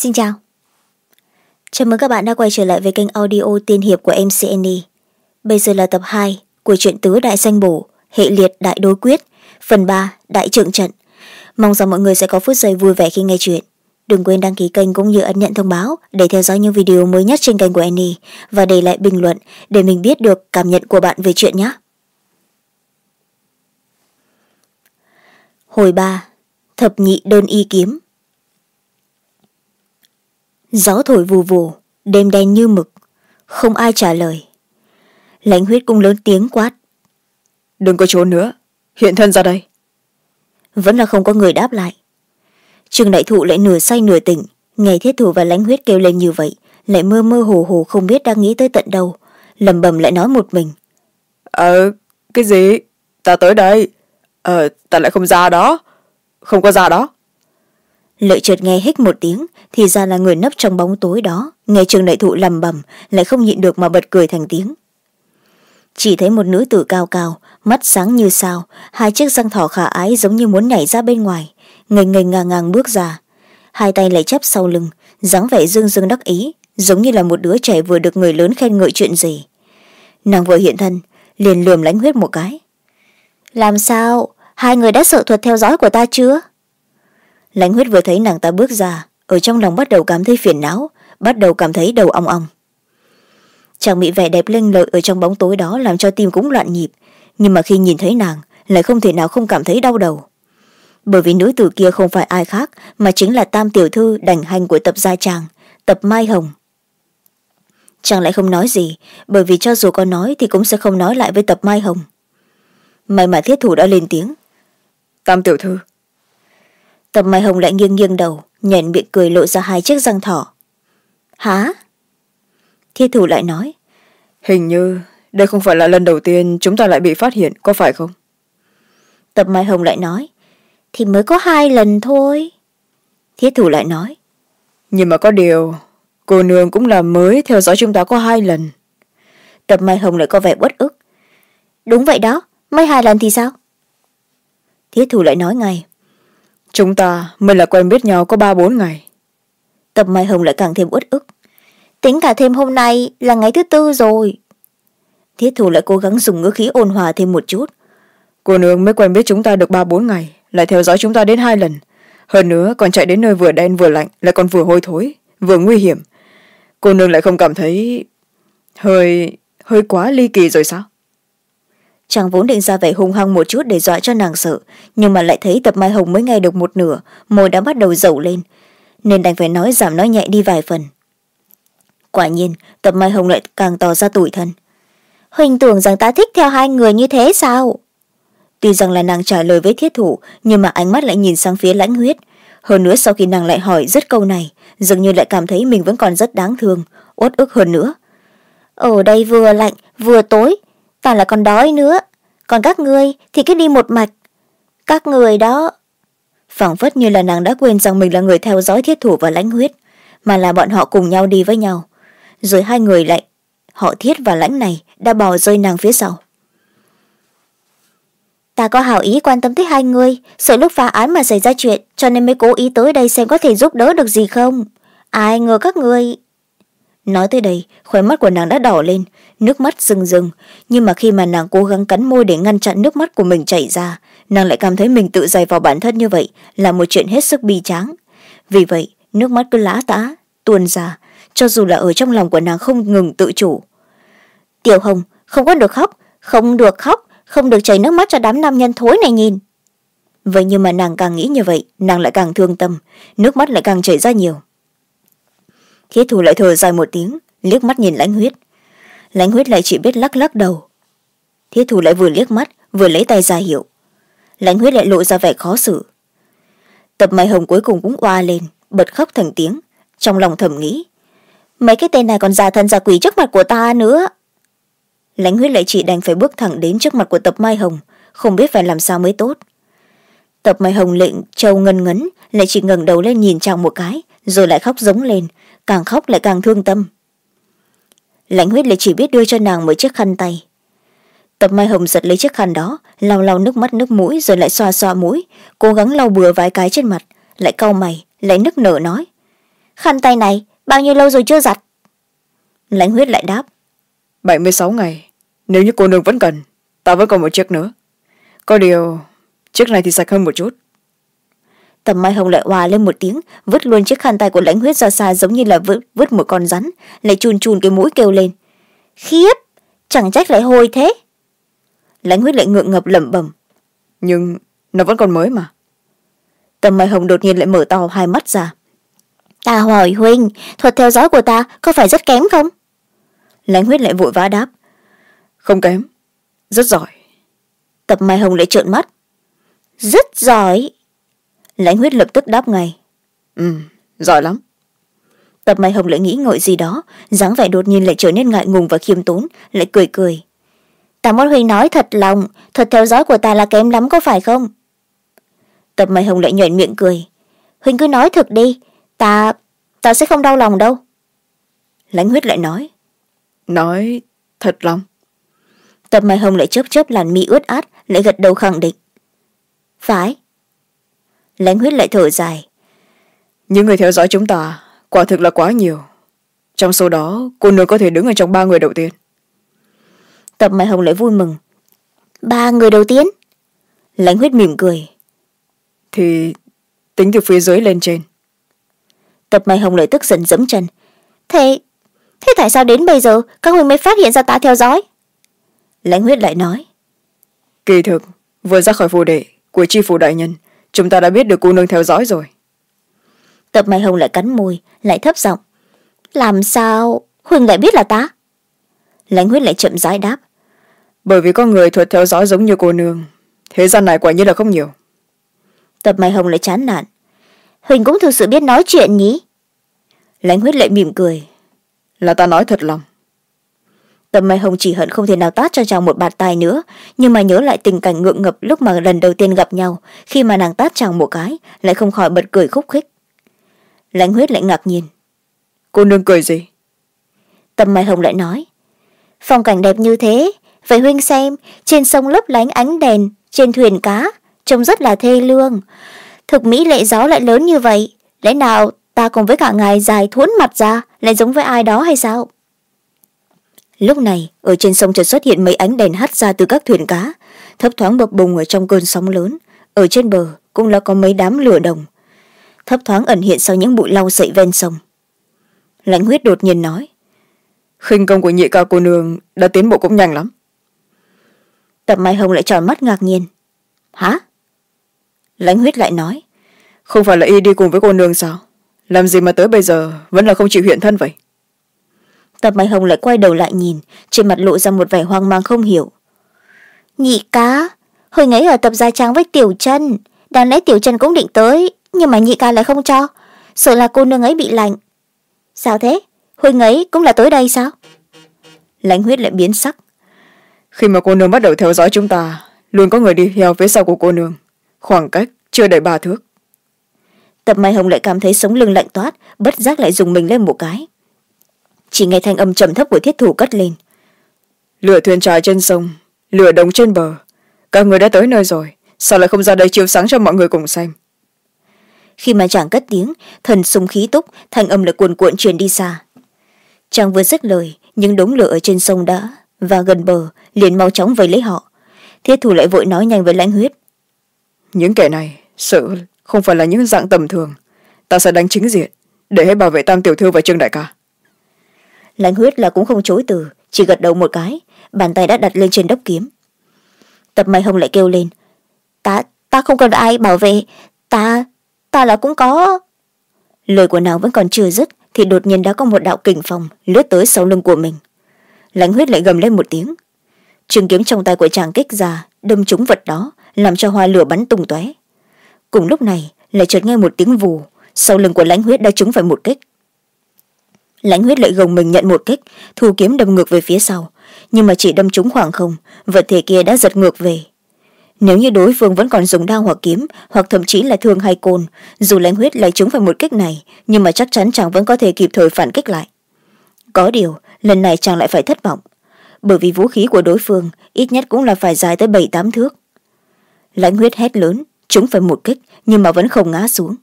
Xin chào. Chào mừng các bạn đã quay trở lại với kênh audio tiên hiệp của MCNE. Bây giờ là tập hai của truyện tứ đại danh bổ, hệ liệt đại đối quyết, phần ba đại trượng trận. Mong rằng mọi người sẽ có phút giây vui vẻ khi nghe chuyện. Đừng quên đăng ký kênh cũng như ấn nhận thông báo để theo dõi những video mới nhất trên kênh của Annie và để lại bình luận để mình biết được cảm nhận của bạn về chuyện nhé. Hồi ba Thập nhị đơn y kiếm gió thổi vù vù đêm đen như mực không ai trả lời. Lãnh huyết cung lớn tiếng quát. Đừng có trốn nữa hiện thân ra đây. Vẫn là không có người đáp lại. Trương đại thụ lại nửa say nửa tỉnh nghe thiết thủ và lãnh huyết kêu lên như vậy lại mơ mơ hồ hồ không biết đang nghĩ tới tận đâu lầm bầm lại nói một mình. Ờ cái gì? Ta tới đây. Ờ ta lại không ra đó. Không có ra đó lợi chợt nghe hết một tiếng, thì ra là người nấp trong bóng tối đó. Nghe trường đại thụ lầm bầm, lại không nhịn được mà bật cười thành tiếng. Chỉ thấy một nữ tử cao cao, mắt sáng như sao, hai chiếc răng thỏ khả ái giống như muốn nhảy ra bên ngoài. Nghềnh nghềnh ngang ngang bước ra. Hai tay lại chắp sau lưng, dáng vẻ dương dương đắc ý, giống như là một đứa trẻ vừa được người lớn khen ngợi chuyện gì. Nàng vừa hiện thân, liền lườm lánh huyết một cái. Làm sao? Hai người đã sợ thuật theo dõi của ta chưa? Lãnh huyết vừa thấy nàng ta bước ra, ở trong lòng bắt đầu cảm thấy phiền não, bắt đầu cảm thấy đầu ong ong. Chàng bị vẻ đẹp lênh lợi ở trong bóng tối đó làm cho tim cũng loạn nhịp, nhưng mà khi nhìn thấy nàng, lại không thể nào không cảm thấy đau đầu. Bởi vì nữ tử kia không phải ai khác, mà chính là tam tiểu thư đành hành của tập gia tràng tập mai hồng. Chàng lại không nói gì, bởi vì cho dù có nói thì cũng sẽ không nói lại với tập mai hồng. May mà thiết thủ đã lên tiếng. Tam tiểu thư tập mai hồng lại nghiêng nghiêng đầu nhện miệng cười lộ ra hai chiếc răng thỏ hả? Thiết thủ lại nói hình như đây không phải là lần đầu tiên chúng ta lại bị phát hiện có phải không? Tập mai hồng lại nói thì mới có hai lần thôi. Thiết thủ lại nói nhưng mà có điều cô nương cũng là mới theo dõi chúng ta có hai lần. Tập mai hồng lại có vẻ bất ức đúng vậy đó mấy hai lần thì sao? Thiết thủ lại nói ngay chúng ta mới là quen biết nhau có ba bốn ngày. Tập mai hồng lại càng thêm uất ức. Tính cả thêm hôm nay là ngày thứ tư rồi. Thiết thủ lại cố gắng dùng ngữ khí ôn hòa thêm một chút. Cô nương mới quen biết chúng ta được ba bốn ngày lại theo dõi chúng ta đến hai lần. Hơn nữa còn chạy đến nơi vừa đen vừa lạnh lại còn vừa hôi thối vừa nguy hiểm. Cô nương lại không cảm thấy hơi hơi quá ly kỳ rồi sao chàng vốn định ra vẻ hung hăng một chút để dọa cho nàng sợ, nhưng mà lại thấy tập mai hồng mới nghe được một nửa, môi đã bắt đầu dầu lên. Nên đành phải nói giảm nói nhẹ đi vài phần. Quả nhiên, tập mai hồng lại càng tỏ ra tủi thân. Huỳnh tưởng rằng ta thích theo hai người như thế sao? Tuy rằng là nàng trả lời với thiết thủ, nhưng mà ánh mắt lại nhìn sang phía lãnh huyết. Hơn nữa sau khi nàng lại hỏi rất câu này, dường như lại cảm thấy mình vẫn còn rất đáng thương, uất ức hơn nữa. Ở đây vừa lạnh, vừa tối ta là còn đói nữa. Còn các ngươi thì cứ đi một mạch. Các người đó phảng phất như là nàng đã quên rằng mình là người theo dõi thiết thủ và lãnh huyết, mà là bọn họ cùng nhau đi với nhau. Rồi hai người lại, họ thiết và lãnh này đã bỏ rơi nàng phía sau. Ta có hảo ý quan tâm tới hai người sợ lúc phá án mà xảy ra chuyện, cho nên mới cố ý tới đây xem có thể giúp đỡ được gì không? Ai ngờ các người nói tới đây, khóe mắt của nàng đã đỏ lên, nước mắt rừng rừng nhưng mà khi mà nàng cố gắng cắn môi để ngăn chặn nước mắt của mình chảy ra, nàng lại cảm thấy mình tự dày vào bản thân như vậy là một chuyện hết sức bi tráng. Vì vậy, nước mắt cứ lã tã, tuôn ra, cho dù là ở trong lòng của nàng không ngừng tự chủ. Tiểu hồng, không có được khóc, không được khóc, không được chảy nước mắt cho đám nam nhân thối này nhìn. Vậy nhưng mà nàng càng nghĩ như vậy, nàng lại càng thương tâm, nước mắt lại càng chảy ra nhiều thiết thủ lại thở dài một tiếng, liếc mắt nhìn lãnh huyết. Lãnh huyết lại chỉ biết lắc lắc đầu. Thiết thủ lại vừa liếc mắt, vừa lấy tay ra hiệu. Lãnh huyết lại lộ ra vẻ khó xử. Tập mai hồng cuối cùng cũng oa lên, bật khóc thành tiếng, trong lòng thầm nghĩ, mấy cái tên này còn già thân già quỷ trước mặt của ta nữa. Lãnh huyết lại chỉ đành phải bước thẳng đến trước mặt của tập mai hồng, không biết phải làm sao mới tốt. Tập mai hồng lệnh trâu ngân ngấn, lại chỉ ngẩng đầu lên nhìn chàng một cái, rồi lại khóc giống lên càng khóc lại càng thương tâm. Lãnh huyết lại chỉ biết đưa cho nàng một chiếc khăn tay. Tập mai hồng giật lấy chiếc khăn đó, lau lau nước mắt, nước mũi, rồi lại xoa xoa mũi, cố gắng lau bừa vài cái trên mặt, lại cau mày, lại nức nở nói, khăn tay này, bao nhiêu lâu rồi chưa giặt? Lãnh huyết lại đáp, bảy mươi sáu ngày, nếu như cô nương vẫn cần, ta vẫn còn một chiếc nữa. Có điều, chiếc này thì sạch hơn một chút tầm mai hồng lại hòa lên một tiếng vứt luôn chiếc khăn tay của lãnh huyết ra xa giống như là vứt, vứt một con rắn lại chùn chùn cái mũi kêu lên. Khiếp chẳng trách lại hôi thế. Lãnh huyết lại ngượng ngập lẩm bẩm. Nhưng nó vẫn còn mới mà. Tầm mai hồng đột nhiên lại mở to hai mắt ra. Ta hỏi huynh thuật theo dõi của ta có phải rất kém không? Lãnh huyết lại vội vã đáp. Không kém rất giỏi. Tập mai hồng lại trợn mắt. Rất giỏi lãnh huyết lập tức đáp ngay. Ừ giỏi lắm. Tập mai hồng lại nghĩ ngợi gì đó dáng vẻ đột nhiên lại trở nên ngại ngùng và khiêm tốn lại cười cười. Ta muốn huynh nói thật lòng thuật theo dõi của ta là kém lắm có phải không? Tập mai hồng lại nhoẻn miệng cười. Huynh cứ nói thật đi ta ta sẽ không đau lòng đâu. Lãnh huyết lại nói. Nói thật lòng. Tập mai hồng lại chớp chớp làn mi ướt át lại gật đầu khẳng định. Phải lãnh huyết lại thở dài. Những người theo dõi chúng ta quả thực là quá nhiều. Trong số đó cô nương có thể đứng ở trong ba người đầu tiên. Tập mai hồng lại vui mừng. Ba người đầu tiên? Lãnh huyết mỉm cười. Thì tính từ phía dưới lên trên. Tập mai hồng lại tức giận dẫm chân. Thế thế tại sao đến bây giờ các huynh mới phát hiện ra ta theo dõi? Lãnh huyết lại nói. Kỳ thực vừa ra khỏi phù đệ của tri phủ đại nhân chúng ta đã biết được cô nương theo dõi rồi. Tập mai hồng lại cắn môi lại thấp giọng. Làm sao? Huynh lại biết là ta? Lãnh huyết lại chậm rãi đáp. Bởi vì có người thuật theo dõi giống như cô nương thế gian này quả nhiên là không nhiều. Tập mai hồng lại chán nản. Huỳnh cũng thực sự biết nói chuyện nhỉ? Lãnh huyết lại mỉm cười. Là ta nói thật lòng tập mai hồng chỉ hận không thể nào tát cho chàng một bạt tài nữa nhưng mà nhớ lại tình cảnh ngượng ngập lúc mà lần đầu tiên gặp nhau. Khi mà nàng tát chàng một cái lại không khỏi bật cười khúc khích. Lãnh huyết lại ngạc nhiên. Cô nương cười gì? Tập mai hồng lại nói. Phong cảnh đẹp như thế vậy huynh xem trên sông lấp lánh ánh đèn trên thuyền cá trông rất là thê lương. Thực mỹ lệ gió lại lớn như vậy lẽ nào ta cùng với cả ngài dài thuốn mặt ra lại giống với ai đó hay sao lúc này ở trên sông chợt xuất hiện mấy ánh đèn hắt ra từ các thuyền cá thấp thoáng bập bùng ở trong cơn sóng lớn. Ở trên bờ cũng là có mấy đám lửa đồng. Thấp thoáng ẩn hiện sau những bụi lau sậy ven sông. Lãnh huyết đột nhiên nói khinh công của nhị ca cô nương đã tiến bộ cũng nhanh lắm. Tập mai hồng lại tròn mắt ngạc nhiên. Hả? Lãnh huyết lại nói không phải là y đi cùng với cô nương sao? Làm gì mà tới bây giờ vẫn là không chịu hiện thân vậy tập mai hồng lại quay đầu lại nhìn trên mặt lộ ra một vẻ hoang mang không hiểu. Nhị ca hồi ấy ở tập gia trang với tiểu chân đáng lẽ tiểu chân cũng định tới nhưng mà nhị ca lại không cho sợ là cô nương ấy bị lạnh. Sao thế? Hồi ấy cũng là tới đây sao? Lãnh huyết lại biến sắc. Khi mà cô nương bắt đầu theo dõi chúng ta luôn có người đi theo phía sau của cô nương. Khoảng cách chưa đầy ba thước. Tập mai hồng lại cảm thấy sống lưng lạnh toát bất giác lại dùng mình lên một cái chỉ nghe thanh âm trầm thấp của thiết thủ cất lên. Lửa thuyền trài trên sông lửa đồng trên bờ. Các người đã tới nơi rồi sao lại không ra đây chiếu sáng cho mọi người cùng xem? Khi mà chàng cất tiếng thần sung khí túc thanh âm lại cuồn cuộn truyền đi xa. Chàng vừa dứt lời những đống lửa ở trên sông đã và gần bờ liền mau chóng vây lấy họ. Thiết thủ lại vội nói nhanh với lãnh huyết. Những kẻ này sợ không phải là những dạng tầm thường. Ta sẽ đánh chính diện để hãy bảo vệ tam tiểu thư và trương đại ca lãnh huyết là cũng không chối từ, chỉ gật đầu một cái, bàn tay đã đặt lên trên đốc kiếm. Tập mai hồng lại kêu lên, ta ta không cần ai bảo vệ, ta ta là cũng có. Lời của nàng vẫn còn chưa dứt thì đột nhiên đã có một đạo kình phòng lướt tới sau lưng của mình. Lãnh huyết lại gầm lên một tiếng. Trường kiếm trong tay của chàng kích ra, đâm trúng vật đó, làm cho hoa lửa bắn tung tóe. Cùng lúc này, lại chợt nghe một tiếng vù, sau lưng của lãnh huyết đã trúng phải một kích lãnh huyết lại gồng mình nhận một kích, thu kiếm đâm ngược về phía sau. Nhưng mà chỉ đâm trúng khoảng không, vật thể kia đã giật ngược về. Nếu như đối phương vẫn còn dùng đao hoặc kiếm, hoặc thậm chí là thương hay côn, dù lãnh huyết lại trúng phải một kích này, nhưng mà chắc chắn chàng vẫn có thể kịp thời phản kích lại. Có điều, lần này chàng lại phải thất vọng. Bởi vì vũ khí của đối phương ít nhất cũng là phải dài tới bảy tám thước. Lãnh huyết hét lớn, trúng phải một kích, nhưng mà vẫn không ngã xuống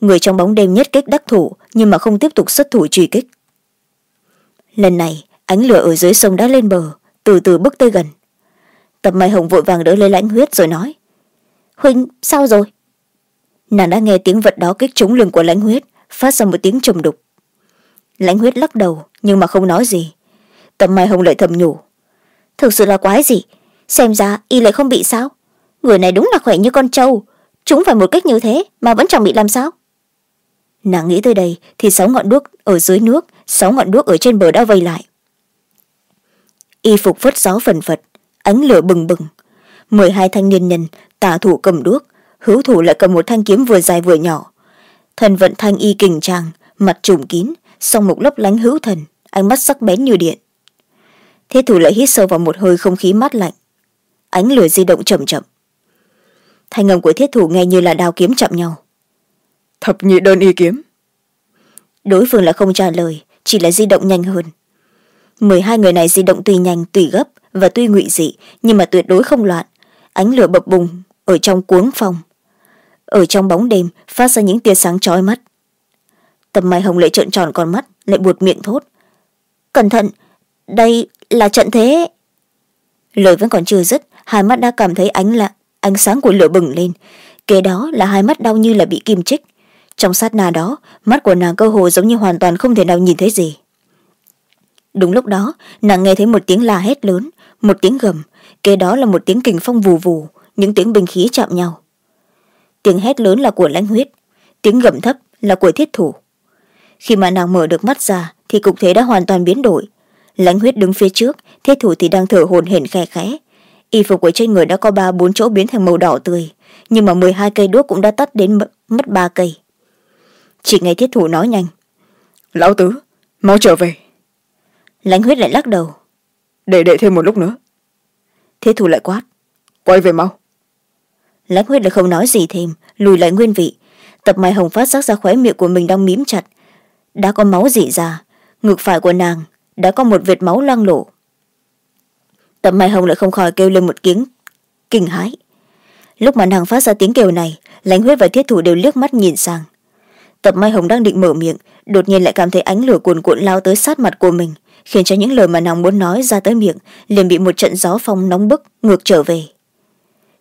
người trong bóng đêm nhất kích đắc thủ, nhưng mà không tiếp tục xuất thủ truy kích. Lần này, ánh lửa ở dưới sông đã lên bờ, từ từ bước tới gần. Tập mai hồng vội vàng đỡ lấy lãnh huyết rồi nói huynh sao rồi? Nàng đã nghe tiếng vật đó kích trúng lưng của lãnh huyết, phát ra một tiếng trầm đục. Lãnh huyết lắc đầu, nhưng mà không nói gì. Tập mai hồng lại thầm nhủ, thực sự là quái gì? Xem ra y lại không bị sao? Người này đúng là khỏe như con trâu, chúng phải một cách như thế mà vẫn chẳng bị làm sao? Nàng nghĩ tới đây thì sáu ngọn đuốc ở dưới nước, sáu ngọn đuốc ở trên bờ đã vây lại. Y phục phất gió phần phật, ánh lửa bừng bừng. Mười hai thanh niên nhân tả thủ cầm đuốc, hữu thủ lại cầm một thanh kiếm vừa dài vừa nhỏ. Thần vận thanh y kình trang, mặt trùm kín, song mục lấp lánh hữu thần, ánh mắt sắc bén như điện. Thế thủ lại hít sâu vào một hơi không khí mát lạnh. Ánh lửa di động chậm chậm. Thanh âm của thiết thủ nghe như là đao kiếm chạm nhau thập nhị đơn y kiếm. Đối phương là không trả lời, chỉ là di động nhanh hơn. Mười hai người này di động tùy nhanh tùy gấp và tuy ngụy dị, nhưng mà tuyệt đối không loạn. Ánh lửa bập bùng ở trong cuống phòng. Ở trong bóng đêm, phát ra những tia sáng trói mắt. Tầm mai hồng lại trợn tròn con mắt, lại buột miệng thốt. Cẩn thận, đây là trận thế. Lời vẫn còn chưa dứt, hai mắt đã cảm thấy ánh lạ, ánh sáng của lửa bừng lên. Kế đó là hai mắt đau như là bị kim chích trong sát na đó, mắt của nàng cơ hồ giống như hoàn toàn không thể nào nhìn thấy gì. Đúng lúc đó, nàng nghe thấy một tiếng la hét lớn, một tiếng gầm, kế đó là một tiếng kình phong vù vù, những tiếng binh khí chạm nhau. Tiếng hét lớn là của lãnh huyết, tiếng gầm thấp là của thiết thủ. Khi mà nàng mở được mắt ra, thì cục thế đã hoàn toàn biến đổi. Lãnh huyết đứng phía trước, thiết thủ thì đang thở hồn hển khe khẽ. Y phục của trên người đã có ba bốn chỗ biến thành màu đỏ tươi, nhưng mà mười hai cây đuốc cũng đã tắt đến mất ba cây chỉ nghe thiết thủ nói nhanh. Lão tứ mau trở về. Lãnh huyết lại lắc đầu. Để đợi thêm một lúc nữa. Thiết thủ lại quát. Quay về mau. Lãnh huyết lại không nói gì thêm lùi lại nguyên vị. Tập mai hồng phát sắc ra khóe miệng của mình đang mím chặt. Đã có máu dị ra ngực phải của nàng đã có một vệt máu loang lổ. Tập mai hồng lại không khỏi kêu lên một tiếng kinh hãi. Lúc mà nàng phát ra tiếng kêu này lãnh huyết và thiết thủ đều liếc mắt nhìn sang tập mai hồng đang định mở miệng, đột nhiên lại cảm thấy ánh lửa cuồn cuộn lao tới sát mặt của mình, khiến cho những lời mà nàng muốn nói ra tới miệng liền bị một trận gió phong nóng bức ngược trở về.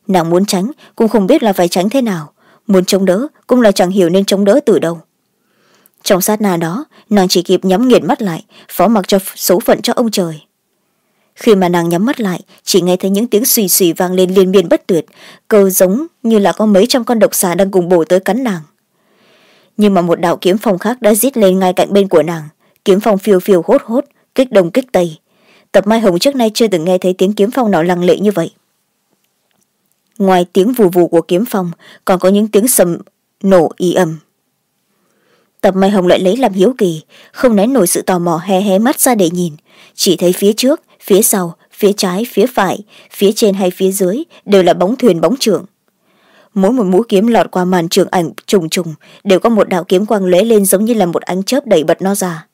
Nàng muốn tránh, cũng không biết là phải tránh thế nào, muốn chống đỡ cũng là chẳng hiểu nên chống đỡ từ đâu. Trong sát na đó, nàng chỉ kịp nhắm nghiền mắt lại, phó mặc cho số phận cho ông trời. Khi mà nàng nhắm mắt lại, chỉ nghe thấy những tiếng xùy xùy vang lên liên miên bất tuyệt, cơ giống như là có mấy trăm con độc xà đang cùng bổ tới cắn nàng nhưng mà một đạo kiếm phong khác đã rít lên ngay cạnh bên của nàng. Kiếm phong phiêu phiêu hốt hốt, kích đông kích tây. Tập mai hồng trước nay chưa từng nghe thấy tiếng kiếm phong nào lăng lệ như vậy. Ngoài tiếng vù vù của kiếm phong, còn có những tiếng sầm nổ y ầm. Tập mai hồng lại lấy làm hiếu kỳ, không nén nổi sự tò mò hé hé mắt ra để nhìn. Chỉ thấy phía trước, phía sau, phía trái, phía phải, phía trên hay phía dưới đều là bóng thuyền bóng trưởng mỗi một mũi kiếm lọt qua màn trường ảnh trùng trùng đều có một đạo kiếm quang lóe lên giống như là một ánh chớp đẩy bật nó ra.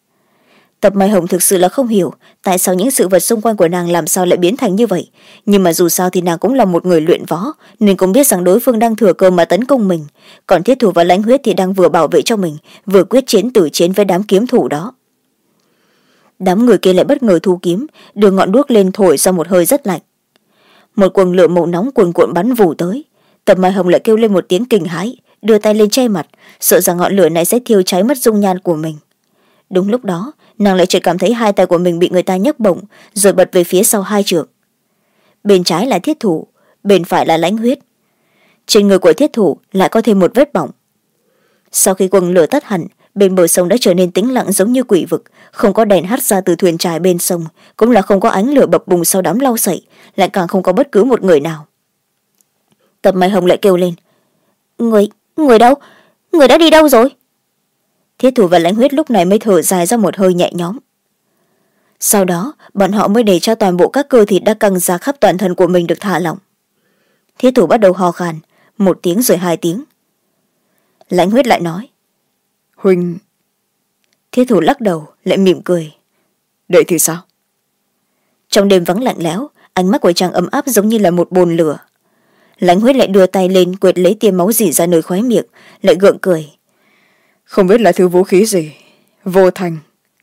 Tập mai hồng thực sự là không hiểu tại sao những sự vật xung quanh của nàng làm sao lại biến thành như vậy. Nhưng mà dù sao thì nàng cũng là một người luyện võ, nên cũng biết rằng đối phương đang thừa cơ mà tấn công mình. Còn thiết thủ và lãnh huyết thì đang vừa bảo vệ cho mình, vừa quyết chiến tử chiến với đám kiếm thủ đó. Đám người kia lại bất ngờ thu kiếm, đưa ngọn đuốc lên thổi ra một hơi rất lạnh. Một quần lửa màu nóng cuồn cuộn bắn vù tới tập mai hồng lại kêu lên một tiếng kinh hãi, đưa tay lên che mặt, sợ rằng ngọn lửa này sẽ thiêu cháy mất dung nhan của mình. Đúng lúc đó, nàng lại chợt cảm thấy hai tay của mình bị người ta nhấc bổng, rồi bật về phía sau hai trượng. Bên trái là thiết thủ, bên phải là lãnh huyết. Trên người của thiết thủ lại có thêm một vết bỏng. Sau khi quần lửa tắt hẳn, bên bờ sông đã trở nên tĩnh lặng giống như quỷ vực, không có đèn hắt ra từ thuyền trài bên sông, cũng là không có ánh lửa bập bùng sau đám lau sậy, lại càng không có bất cứ một người nào tập mai hồng lại kêu lên. Người người đâu? Người đã đi đâu rồi? Thiết thủ và lãnh huyết lúc này mới thở dài ra một hơi nhẹ nhõm. Sau đó bọn họ mới để cho toàn bộ các cơ thịt đã căng ra khắp toàn thân của mình được thả lỏng. Thiết thủ bắt đầu ho khan một tiếng rồi hai tiếng. Lãnh huyết lại nói huynh thiết thủ lắc đầu lại mỉm cười. Đệ thì sao? Trong đêm vắng lạnh lẽo ánh mắt của chàng ấm áp giống như là một bồn lửa lãnh huyết lại đưa tay lên quệt lấy tia máu dỉ ra nơi khóe miệng lại gượng cười. Không biết là thứ vũ khí gì? Vô thành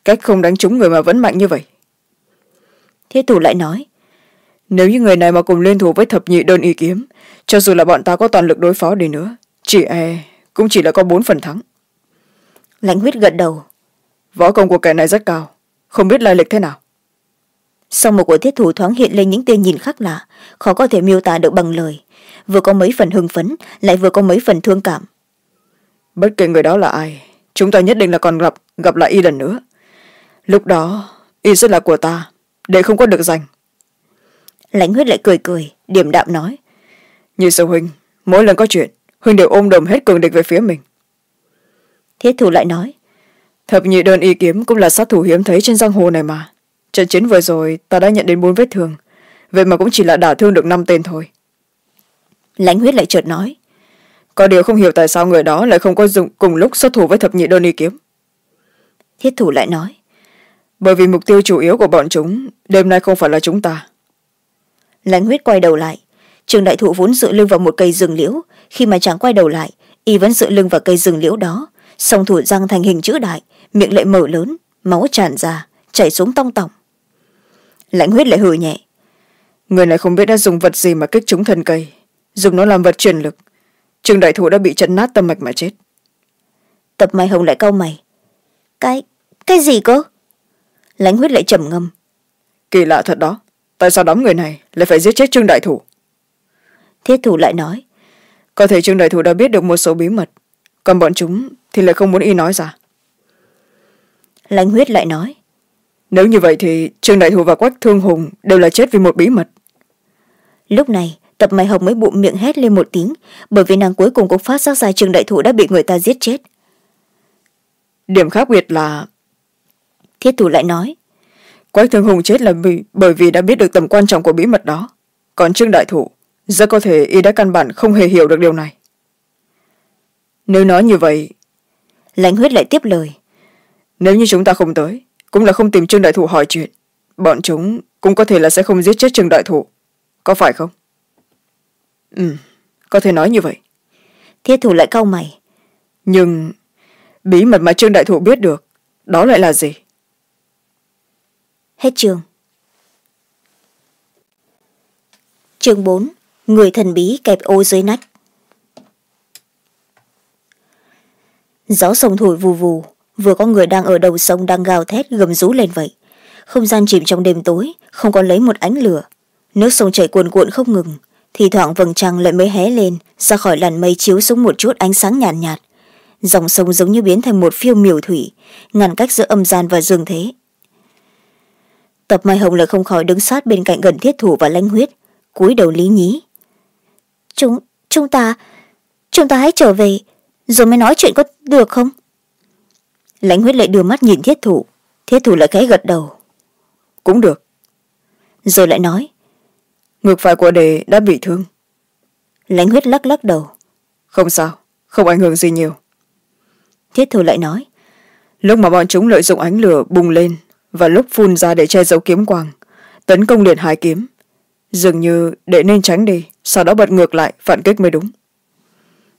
cách không đánh trúng người mà vẫn mạnh như vậy. Thiết thủ lại nói nếu như người này mà cùng liên thủ với thập nhị đơn ý kiếm cho dù là bọn ta có toàn lực đối phó đi nữa chỉ e cũng chỉ là có bốn phần thắng. Lãnh huyết gật đầu. Võ công của kẻ này rất cao không biết lai lịch thế nào. Sau một của thiết thủ thoáng hiện lên những tia nhìn khác lạ khó có thể miêu tả được bằng lời vừa có mấy phần hưng phấn lại vừa có mấy phần thương cảm. Bất kể người đó là ai chúng ta nhất định là còn gặp gặp lại y lần nữa. Lúc đó y sẽ là của ta để không có được giành. Lãnh huyết lại cười cười điểm đạm nói. Như sư huynh mỗi lần có chuyện huynh đều ôm đồm hết cường địch về phía mình. Thiết thủ lại nói. Thập nhị đơn y kiếm cũng là sát thủ hiếm thấy trên giang hồ này mà. Trận chiến vừa rồi ta đã nhận đến bốn vết thương. Vậy mà cũng chỉ là đả thương được năm tên thôi lãnh huyết lại chợt nói, có điều không hiểu tại sao người đó lại không có dụng cùng lúc xuất thủ với thập nhị đơn y kiếm. Thiết thủ lại nói, bởi vì mục tiêu chủ yếu của bọn chúng đêm nay không phải là chúng ta. Lãnh huyết quay đầu lại, trường đại thụ vốn dựa lưng vào một cây rừng liễu. Khi mà chàng quay đầu lại, y vẫn dựa lưng vào cây rừng liễu đó. Song thủ răng thành hình chữ đại, miệng lại mở lớn, máu tràn ra, chảy xuống tong tỏng lãnh huyết lại hừ nhẹ, người này không biết đã dùng vật gì mà kích trúng thân cây dùng nó làm vật truyền lực. Trường đại thụ đã bị chấn nát tâm mạch mà chết. Tập mai hồng lại cau mày. Cái cái gì cơ? Lãnh huyết lại trầm ngâm. Kỳ lạ thật đó. Tại sao đám người này lại phải giết chết trương đại thủ? Thiết thủ lại nói. Có thể trương đại thủ đã biết được một số bí mật còn bọn chúng thì lại không muốn y nói ra. Lãnh huyết lại nói. Nếu như vậy thì trương đại thủ và quách thương hùng đều là chết vì một bí mật. Lúc này tập mày hồng mới bụng miệng hét lên một tiếng bởi vì nàng cuối cùng cũng phát giác ra trương đại thủ đã bị người ta giết chết. Điểm khác biệt là thiết thủ lại nói quách thương hùng chết là vì, bởi vì đã biết được tầm quan trọng của bí mật đó. Còn trương đại thủ rất có thể y đã căn bản không hề hiểu được điều này. Nếu nói như vậy lãnh huyết lại tiếp lời nếu như chúng ta không tới cũng là không tìm trương đại thủ hỏi chuyện bọn chúng cũng có thể là sẽ không giết chết trương đại thủ có phải không ừ có thể nói như vậy. Thiết thủ lại cau mày. Nhưng bí mật mà trương đại thủ biết được đó lại là gì? Hết trường chương bốn người thần bí kẹp ô dưới nách. Gió sông thổi vù vù vừa có người đang ở đầu sông đang gào thét gầm rú lên vậy. Không gian chìm trong đêm tối không có lấy một ánh lửa. Nước sông chảy cuồn cuộn không ngừng thì thoảng vầng trăng lại mới hé lên ra khỏi làn mây chiếu xuống một chút ánh sáng nhàn nhạt, nhạt dòng sông giống như biến thành một phiêu miểu thủy ngăn cách giữa âm gian và dương thế. Tập mai hồng lại không khỏi đứng sát bên cạnh gần thiết thủ và lãnh huyết cúi đầu lý nhí. Chúng chúng ta chúng ta hãy trở về rồi mới nói chuyện có được không? Lãnh huyết lại đưa mắt nhìn thiết thủ thiết thủ lại khẽ gật đầu. Cũng được. Rồi lại nói ngược phải của đề đã bị thương. Lãnh huyết lắc lắc đầu. Không sao không ảnh hưởng gì nhiều. Thiết thủ lại nói. Lúc mà bọn chúng lợi dụng ánh lửa bùng lên và lúc phun ra để che giấu kiếm quang tấn công liền hai kiếm dường như để nên tránh đi sau đó bật ngược lại phản kích mới đúng.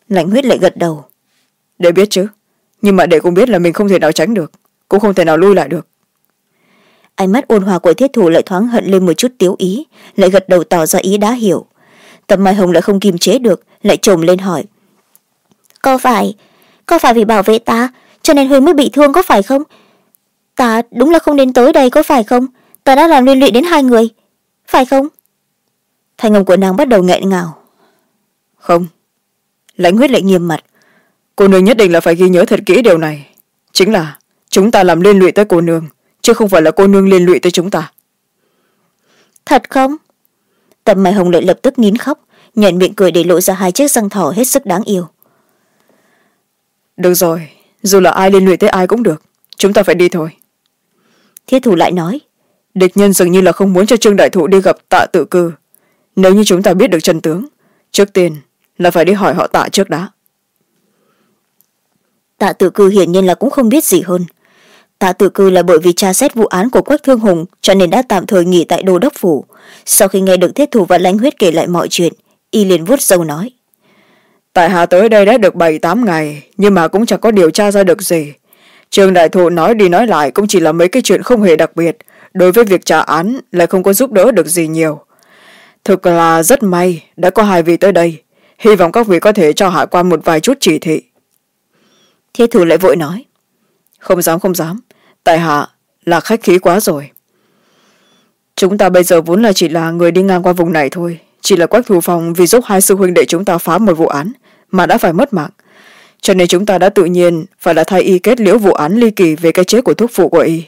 Lãnh huyết lại gật đầu. Để biết chứ nhưng mà để cũng biết là mình không thể nào tránh được cũng không thể nào lui lại được ánh mắt ôn hòa của thiết thủ lại thoáng hận lên một chút tiếu ý lại gật đầu tỏ ra ý đã hiểu. Tập mai hồng lại không kiềm chế được lại trồm lên hỏi. Có phải có phải vì bảo vệ ta cho nên huynh mới bị thương có phải không? Ta đúng là không đến tới đây có phải không? Ta đã làm liên lụy đến hai người phải không? Thanh âm của nàng bắt đầu nghẹn ngào. Không lãnh huyết lại nghiêm mặt. Cô nương nhất định là phải ghi nhớ thật kỹ điều này. Chính là chúng ta làm liên lụy tới cô nương chứ không phải là cô nương liên lụy tới chúng ta. Thật không? Tập mày hồng lại lập tức nín khóc nhận miệng cười để lộ ra hai chiếc răng thỏ hết sức đáng yêu. Được rồi dù là ai liên lụy tới ai cũng được chúng ta phải đi thôi. Thiết thủ lại nói địch nhân dường như là không muốn cho trương đại thụ đi gặp tạ tự cư. Nếu như chúng ta biết được chân tướng trước tiên là phải đi hỏi họ tạ trước đã. Tạ tự cư hiển nhiên là cũng không biết gì hơn tạ tự cư là bởi vì tra xét vụ án của quách thương hùng cho nên đã tạm thời nghỉ tại đô đốc phủ. Sau khi nghe được thiết thủ và lãnh huyết kể lại mọi chuyện y liền vuốt dâu nói. Tại hạ tới đây đã được bảy tám ngày nhưng mà cũng chẳng có điều tra ra được gì. Trường đại thụ nói đi nói lại cũng chỉ là mấy cái chuyện không hề đặc biệt đối với việc trả án lại không có giúp đỡ được gì nhiều. Thực là rất may đã có hai vị tới đây. Hy vọng các vị có thể cho hạ quan một vài chút chỉ thị. Thiết thủ lại vội nói không dám không dám. Tại hạ là khách khí quá rồi. Chúng ta bây giờ vốn là chỉ là người đi ngang qua vùng này thôi. Chỉ là quách thủ phòng vì giúp hai sư huynh đệ chúng ta phá một vụ án mà đã phải mất mạng. Cho nên chúng ta đã tự nhiên phải là thay y kết liễu vụ án ly kỳ về cái chết của thuốc phụ của y.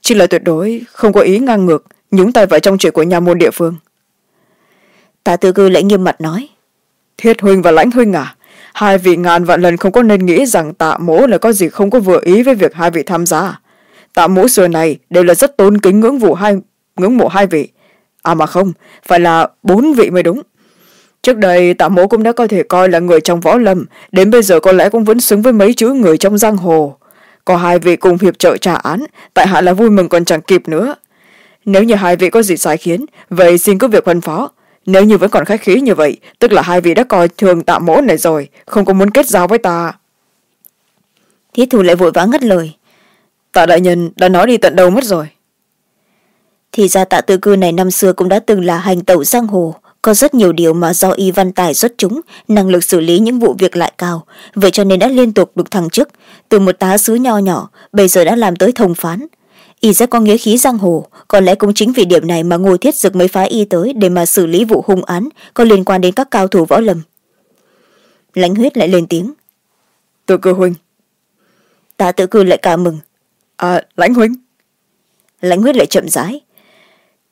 Chỉ là tuyệt đối không có ý ngang ngược nhúng tay vào trong chuyện của nhà môn địa phương. Tạ tư cư lại nghiêm mặt nói. Thiết huynh và lãnh huynh à hai vị ngàn vạn lần không có nên nghĩ rằng tạ mỗ là có gì không có vừa ý với việc hai vị tham gia. Tạ mỗ xưa này đều là rất tôn kính ngưỡng vụ hai ngưỡng mộ hai vị. À mà không, phải là bốn vị mới đúng. Trước đây, tạ mỗ cũng đã có thể coi là người trong võ lâm, đến bây giờ có lẽ cũng vẫn xứng với mấy chữ người trong giang hồ. Có hai vị cùng hiệp trợ trả án, tại hạ là vui mừng còn chẳng kịp nữa. Nếu như hai vị có gì sai khiến, vậy xin cứ việc phân phó nếu như vẫn còn khách khí như vậy tức là hai vị đã coi thường tạ mỗ này rồi không có muốn kết giao với ta. Thiết thủ lại vội vã ngắt lời. Tạ đại nhân đã nói đi tận đâu mất rồi. Thì ra tạ tư cư này năm xưa cũng đã từng là hành tẩu giang hồ có rất nhiều điều mà do y văn tài xuất chúng năng lực xử lý những vụ việc lại cao vậy cho nên đã liên tục được thăng chức từ một tá sứ nho nhỏ bây giờ đã làm tới thông phán y rất có nghĩa khí giang hồ. Có lẽ cũng chính vì điểm này mà ngô thiết dực mới phái y tới để mà xử lý vụ hung án có liên quan đến các cao thủ võ lâm. Lãnh huyết lại lên tiếng. Tự cư huynh. Tạ tự cư lại cả mừng. À lãnh huynh. Lãnh huyết lại chậm rãi.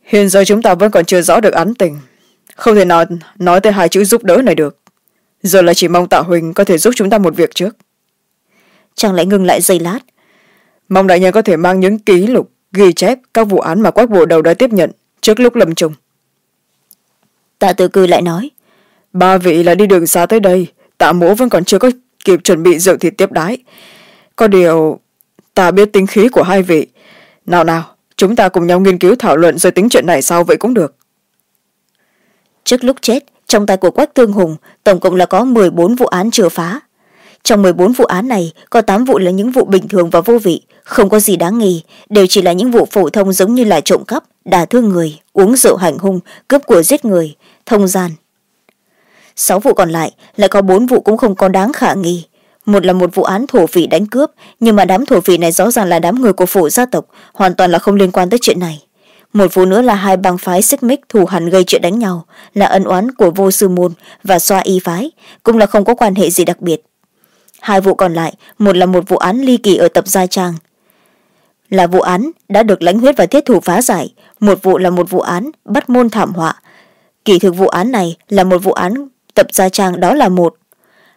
Hiện giờ chúng ta vẫn còn chưa rõ được án tình. Không thể nào nói tới hai chữ giúp đỡ này được. Giờ là chỉ mong tạ huỳnh có thể giúp chúng ta một việc trước. Chàng lại ngừng lại giây lát mong đại nhân có thể mang những ký lục ghi chép các vụ án mà quách bộ đầu đã tiếp nhận trước lúc lâm trùng tạ tự cư lại nói ba vị là đi đường xa tới đây tạ mỗ vẫn còn chưa có kịp chuẩn bị rượu thịt tiếp đái. Có điều ta biết tính khí của hai vị. Nào nào chúng ta cùng nhau nghiên cứu thảo luận rồi tính chuyện này sau vậy cũng được. Trước lúc chết trong tay của quách tương hùng tổng cộng là có m bốn vụ án chưa phá trong m bốn vụ án này, có tám vụ là những vụ bình thường và vô vị. Không có gì đáng nghi, đều chỉ là những vụ phổ thông giống như là trộm cắp, đả thương người, uống rượu hành hung, cướp của giết người, thông gian. Sáu vụ còn lại lại có bốn vụ cũng không có đáng khả nghi. Một là một vụ án thổ phỉ đánh cướp, nhưng mà đám thổ phỉ này rõ ràng là đám người của phủ gia tộc, hoàn toàn là không liên quan tới chuyện này. Một vụ nữa là hai bang phái xích mích thù hằn gây chuyện đánh nhau, là ân oán của vô sư môn và xoa y phái, cũng là không có quan hệ gì đặc biệt hai vụ còn lại, một là một vụ án ly kỳ ở tập gia trang. Là vụ án đã được lãnh huyết và thiết thủ phá giải, một vụ là một vụ án bắt môn thảm họa. Kỳ thực vụ án này là một vụ án tập gia trang đó là một.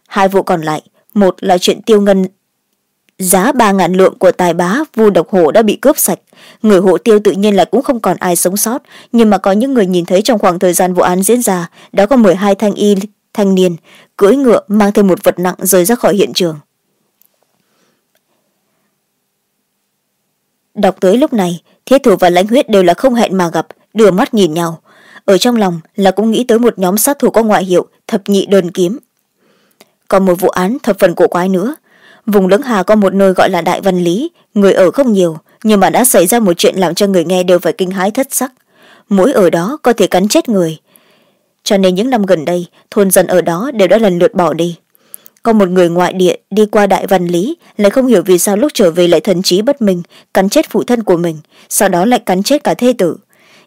Hai vụ còn lại, một là chuyện tiêu ngân giá ba ngàn lượng của tài bá vu độc hổ đã bị cướp sạch. Người hộ tiêu tự nhiên là cũng không còn ai sống sót, nhưng mà có những người nhìn thấy trong khoảng thời gian vụ án diễn ra, đã có m hai thanh y thanh niên, cưỡi ngựa mang thêm một vật nặng rời ra khỏi hiện trường. Đọc tới lúc này thiết thủ và lãnh huyết đều là không hẹn mà gặp, đưa mắt nhìn nhau. Ở trong lòng là cũng nghĩ tới một nhóm sát thủ có ngoại hiệu thập nhị đơn kiếm. Còn một vụ án thập phần cổ quái nữa. Vùng lưỡng hà có một nơi gọi là đại văn lý, người ở không nhiều, nhưng mà đã xảy ra một chuyện làm cho người nghe đều phải kinh hãi thất sắc. Mũi ở đó có thể cắn chết người cho nên những năm gần đây, thôn dân ở đó đều đã lần lượt bỏ đi. Có một người ngoại địa đi qua đại văn lý, lại không hiểu vì sao lúc trở về lại thần trí bất minh, cắn chết phụ thân của mình, sau đó lại cắn chết cả thê tử.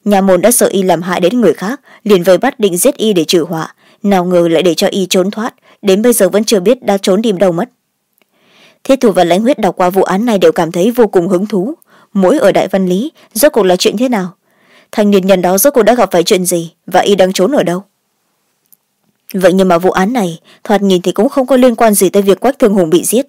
Nhà môn đã sợ y làm hại đến người khác, liền vây bắt định giết y để trừ họa. Nào ngờ lại để cho y trốn thoát, đến bây giờ vẫn chưa biết đã trốn đi đâu mất. Thiết thủ và lãnh huyết đọc qua vụ án này đều cảm thấy vô cùng hứng thú. Mỗi ở đại văn lý, rốt cuộc là chuyện thế nào? Thanh niên nhân đó rốt cuộc đã gặp phải chuyện gì và y đang trốn ở đâu? Vậy nhưng mà vụ án này, thoạt nhìn thì cũng không có liên quan gì tới việc quách thương hùng bị giết.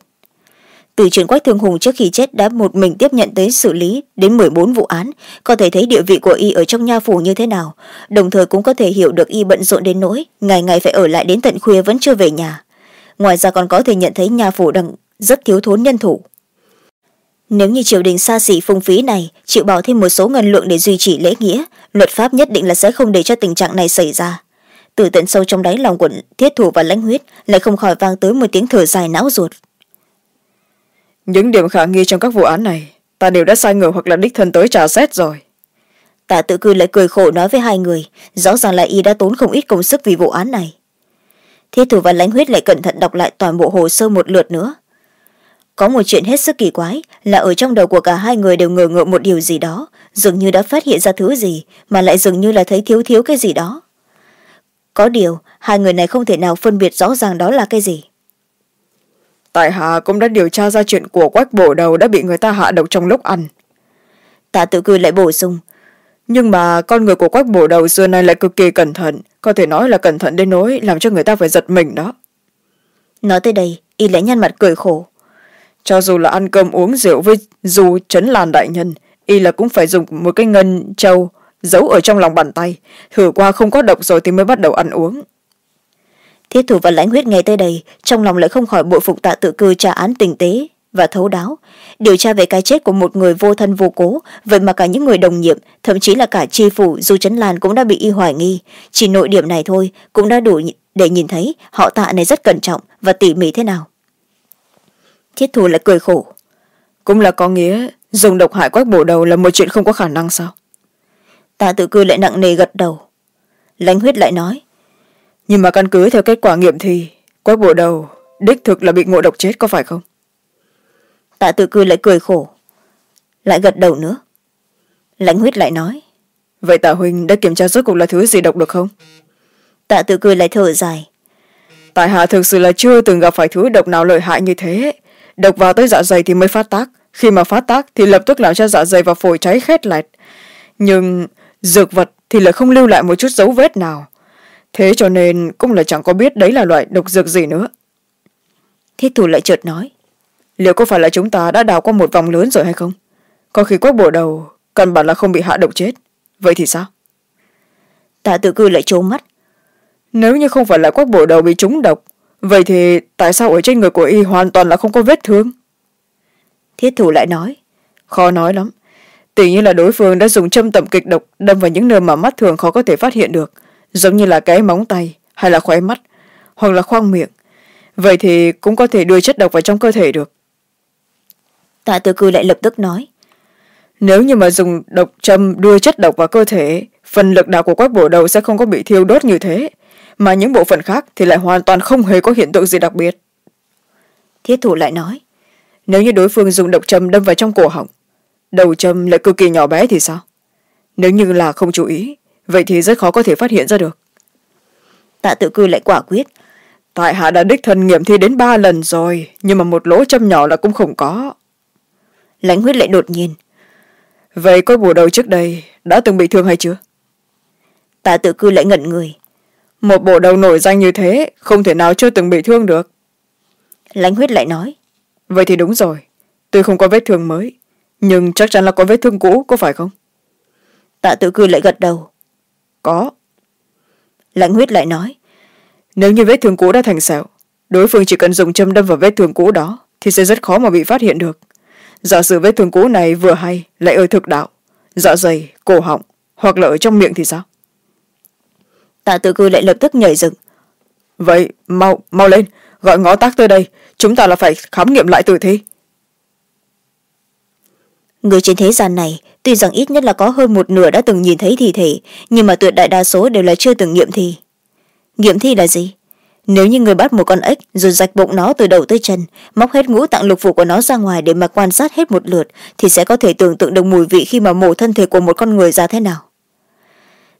Từ chuyện quách thương hùng trước khi chết đã một mình tiếp nhận tới xử lý đến m bốn vụ án, có thể thấy địa vị của y ở trong nha phủ như thế nào, đồng thời cũng có thể hiểu được y bận rộn đến nỗi, ngày ngày phải ở lại đến tận khuya vẫn chưa về nhà. Ngoài ra còn có thể nhận thấy nhà phủ đang rất thiếu thốn nhân thủ. Nếu như triều đình xa xỉ phung phí này, chịu bỏ thêm một số ngân lượng để duy trì lễ nghĩa, luật pháp nhất định là sẽ không để cho tình trạng này xảy ra từ tận sâu trong đáy lòng của thiết thủ và lãnh huyết lại không khỏi vang tới một tiếng thở dài não ruột. Những điểm khả nghi trong các vụ án này ta đều đã sai người hoặc là đích thân tới trả xét rồi. Tạ tự cư lại cười khổ nói với hai người rõ ràng là y đã tốn không ít công sức vì vụ án này. Thiết thủ và lãnh huyết lại cẩn thận đọc lại toàn bộ hồ sơ một lượt nữa. Có một chuyện hết sức kỳ quái là ở trong đầu của cả hai người đều ngờ ngợ một điều gì đó dường như đã phát hiện ra thứ gì mà lại dường như là thấy thiếu thiếu cái gì đó có điều hai người này không thể nào phân biệt rõ ràng đó là cái gì. Tại hạ cũng đã điều tra ra chuyện của quách bổ đầu đã bị người ta hạ độc trong lúc ăn. Tạ tự cư lại bổ sung. Nhưng mà con người của quách bổ đầu xưa nay lại cực kỳ cẩn thận có thể nói là cẩn thận đến nỗi làm cho người ta phải giật mình đó. Nói tới đây y lại nhăn mặt cười khổ. Cho dù là ăn cơm uống rượu với dù trấn làn đại nhân y là cũng phải dùng một cái ngân châu giấu ở trong lòng bàn tay. Thử qua không có độc rồi thì mới bắt đầu ăn uống. Thiết thủ và lãnh huyết nghe tới đây trong lòng lại không khỏi bội phục tạ tự cư trả án tình tế và thấu đáo. Điều tra về cái chết của một người vô thân vô cố vậy mà cả những người đồng nhiệm thậm chí là cả tri phủ du trấn lan cũng đã bị y hoài nghi. Chỉ nội điểm này thôi cũng đã đủ để nhìn thấy họ tạ này rất cẩn trọng và tỉ mỉ thế nào. Thiết thủ lại cười khổ. Cũng là có nghĩa dùng độc hại quách bổ đầu là một chuyện không có khả năng sao tạ tự cư lại nặng nề gật đầu. Lãnh huyết lại nói nhưng mà căn cứ theo kết quả nghiệm thì quách bổ đầu đích thực là bị ngộ độc chết có phải không? Tạ tự cư lại cười khổ lại gật đầu nữa. Lãnh huyết lại nói vậy tạ huynh đã kiểm tra rốt cuộc là thứ gì độc được không? Tạ tự cư lại thở dài tại hạ thực sự là chưa từng gặp phải thứ độc nào lợi hại như thế. Độc vào tới dạ dày thì mới phát tác khi mà phát tác thì lập tức làm cho dạ dày và phổi cháy khét lẹt. Nhưng dược vật thì lại không lưu lại một chút dấu vết nào. Thế cho nên cũng là chẳng có biết đấy là loại độc dược gì nữa. Thiết thủ lại chợt nói liệu có phải là chúng ta đã đào qua một vòng lớn rồi hay không? Có khi quách bổ đầu căn bản là không bị hạ độc chết. Vậy thì sao? Tạ tự cư lại trố mắt. Nếu như không phải là quách bổ đầu bị trúng độc vậy thì tại sao ở trên người của y hoàn toàn là không có vết thương? Thiết thủ lại nói khó nói lắm tỉ như là đối phương đã dùng châm tẩm kịch độc đâm vào những nơi mà mắt thường khó có thể phát hiện được giống như là cái móng tay hay là khóe mắt hoặc là khoang miệng. Vậy thì cũng có thể đưa chất độc vào trong cơ thể được. Tạ tử cư lại lập tức nói. Nếu như mà dùng độc châm đưa chất độc vào cơ thể phần lực đạo của quách bổ đầu sẽ không có bị thiêu đốt như thế mà những bộ phận khác thì lại hoàn toàn không hề có hiện tượng gì đặc biệt. Thiết thủ lại nói nếu như đối phương dùng độc châm đâm vào trong cổ họng đầu châm lại cực kỳ nhỏ bé thì sao? Nếu như là không chú ý, vậy thì rất khó có thể phát hiện ra được. Tạ tự cư lại quả quyết. Tại hạ đã đích thân nghiệm thi đến ba lần rồi, nhưng mà một lỗ châm nhỏ là cũng không có. Lãnh huyết lại đột nhiên. Vậy có bổ đầu trước đây đã từng bị thương hay chưa? Tạ tự cư lại ngẩn người. Một bộ đầu nổi danh như thế không thể nào chưa từng bị thương được. Lãnh huyết lại nói. Vậy thì đúng rồi, tôi không có vết thương mới nhưng chắc chắn là có vết thương cũ, có phải không? Tạ tự cư lại gật đầu. Có. Lãnh huyết lại nói, nếu như vết thương cũ đã thành sẹo, đối phương chỉ cần dùng châm đâm vào vết thương cũ đó thì sẽ rất khó mà bị phát hiện được. Giả sử vết thương cũ này vừa hay, lại ở thực đạo dạ dày, cổ họng, hoặc là ở trong miệng thì sao? Tạ tự cư lại lập tức nhảy dựng. Vậy, mau mau lên, gọi ngó tác tới đây, chúng ta là phải khám nghiệm lại tử thi người trên thế gian này, tuy rằng ít nhất là có hơn một nửa đã từng nhìn thấy thi thể, nhưng mà tuyệt đại đa số đều là chưa từng nghiệm thi. Nghiệm thi là gì? Nếu như người bắt một con ếch rồi rạch bụng nó từ đầu tới chân, móc hết ngũ tạng lục phủ của nó ra ngoài để mà quan sát hết một lượt, thì sẽ có thể tưởng tượng được mùi vị khi mà mổ thân thể của một con người ra thế nào.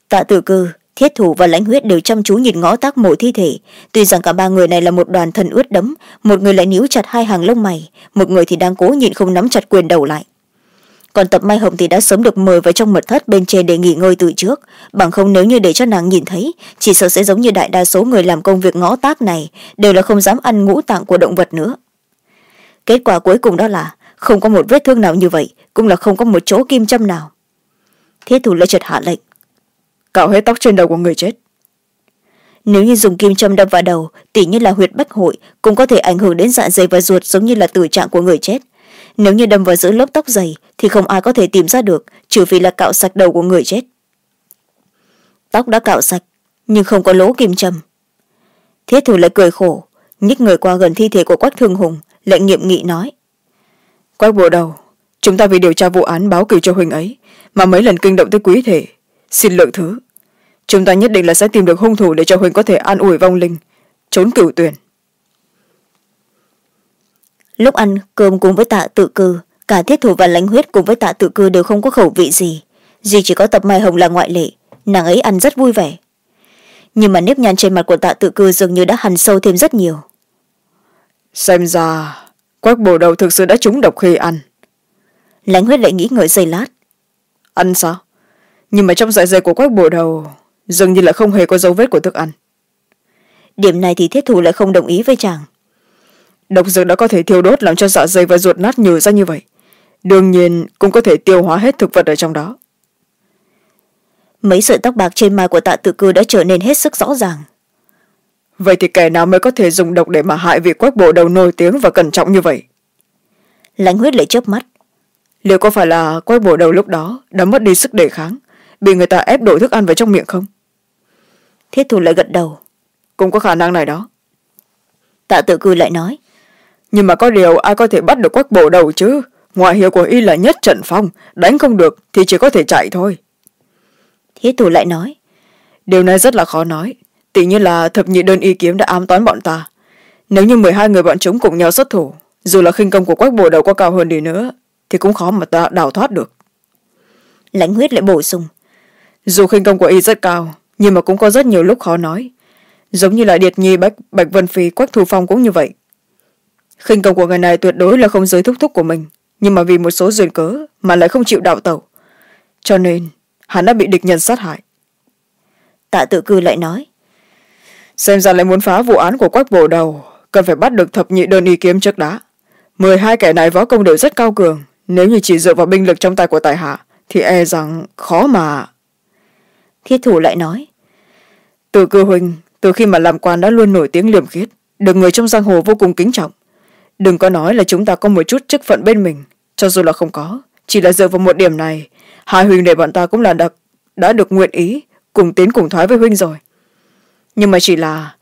Tạ tử cư, thiết thủ và lãnh huyết đều chăm chú nhìn ngõ tác mổ thi thể. Tuy rằng cả ba người này là một đoàn thân ướt đẫm, một người lại níu chặt hai hàng lông mày, một người thì đang cố nhịn không nắm chặt quyền đầu lại còn tập mai hồng thì đã sớm được mời vào trong mật thất bên trên để nghỉ ngơi từ trước. Bằng không nếu như để cho nàng nhìn thấy chỉ sợ sẽ giống như đại đa số người làm công việc ngõ tác này đều là không dám ăn ngũ tạng của động vật nữa. Kết quả cuối cùng đó là không có một vết thương nào như vậy cũng là không có một chỗ kim châm nào. Thiết thủ lại chợt hạ lệnh. Cạo hết tóc trên đầu của người chết. Nếu như dùng kim châm đâm vào đầu tỉ như là huyệt bách hội cũng có thể ảnh hưởng đến dạ dày và ruột giống như là tử trạng của người chết. Nếu như đâm vào giữa lớp tóc dày thì không ai có thể tìm ra được trừ phi là cạo sạch đầu của người chết. Tóc đã cạo sạch nhưng không có lỗ kim trầm thiết thủ lại cười khổ nhích người qua gần thi thể của quách thương hùng lại nghiệm nghị nói. Quách bộ đầu chúng ta vì điều tra vụ án báo cửu cho huynh ấy mà mấy lần kinh động tới quý thể xin lượng thứ. Chúng ta nhất định là sẽ tìm được hung thủ để cho huynh có thể an ủi vong linh trốn cửu tuyển. Lúc ăn cơm cùng với tạ tự cư cả thiết thủ và lãnh huyết cùng với tạ tự cư đều không có khẩu vị gì. Duy chỉ có tập mai hồng là ngoại lệ. Nàng ấy ăn rất vui vẻ. Nhưng mà nếp nhăn trên mặt của tạ tự cư dường như đã hằn sâu thêm rất nhiều. Xem ra quách bồ đầu thực sự đã trúng độc khi ăn. Lãnh huyết lại nghĩ ngợi giây lát. Ăn sao? Nhưng mà trong dạ dày của quách bồ đầu dường như là không hề có dấu vết của thức ăn. Điểm này thì thiết thủ lại không đồng ý với chàng. Độc dược đã có thể thiêu đốt làm cho dạ dày và ruột nát nhừ ra như vậy đương nhiên cũng có thể tiêu hóa hết thực vật ở trong đó. Mấy sợi tóc bạc trên mai của tạ tự cư đã trở nên hết sức rõ ràng. Vậy thì kẻ nào mới có thể dùng độc để mà hại vị quách bộ đầu nổi tiếng và cẩn trọng như vậy? Lãnh huyết lại chớp mắt. Liệu có phải là quách bộ đầu lúc đó đã mất đi sức đề kháng bị người ta ép đổ thức ăn vào trong miệng không? Thiết thủ lại gật đầu. Cũng có khả năng này đó. Tạ tự cư lại nói. Nhưng mà có điều ai có thể bắt được quách bộ đầu chứ ngoại hiệu của y là nhất trận phong. Đánh không được thì chỉ có thể chạy thôi. Thiết thủ lại nói điều này rất là khó nói. Tỉ như là thập nhị đơn y kiếm đã ám toán bọn ta. Nếu như mười hai người bọn chúng cùng nhau xuất thủ dù là khinh công của quách bộ đầu có cao hơn đi nữa thì cũng khó mà ta đào thoát được. Lãnh huyết lại bổ sung dù khinh công của y rất cao nhưng mà cũng có rất nhiều lúc khó nói. Giống như là điệt nhi bạch, bạch vân phi quách thu phong cũng như vậy. Khinh công của người này tuyệt đối là không giới thúc thúc của mình nhưng mà vì một số duyên cớ mà lại không chịu đạo tẩu. Cho nên, hắn đã bị địch nhân sát hại. Tạ tự cư lại nói, xem ra lại muốn phá vụ án của quách bổ đầu, cần phải bắt được thập nhị đơn y kiếm trước đã. Mười hai kẻ này võ công đều rất cao cường, nếu như chỉ dựa vào binh lực trong tay của tài hạ, thì e rằng khó mà. Thiết thủ lại nói từ cư huynh từ khi mà làm quan đã luôn nổi tiếng liềm khiết, được người trong giang hồ vô cùng kính trọng. Đừng có nói là chúng ta có một chút chức phận bên mình cho dù là không có chỉ là dựa vào một điểm này hai huynh đệ bọn ta cũng là đặc đã được nguyện ý cùng tiến cùng thoái với huynh rồi. Nhưng mà chỉ là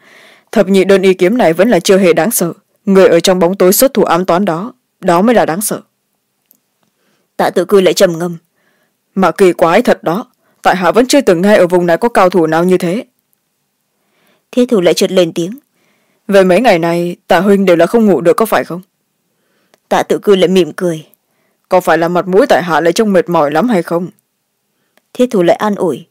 thập nhị đơn ý kiếm này vẫn là chưa hề đáng sợ. Người ở trong bóng tối xuất thủ ám toán đó đó mới là đáng sợ. Tạ tự cư lại trầm ngâm. Mà kỳ quái thật đó tại hạ vẫn chưa từng nghe ở vùng này có cao thủ nào như thế. Thiết thủ lại trượt lên tiếng. Về mấy ngày này tạ huynh đều là không ngủ được có phải không? Tạ tự cư lại mỉm cười có phải là mặt mũi tại hạ lại trông mệt mỏi lắm hay không? Thiết thủ lại an ủi.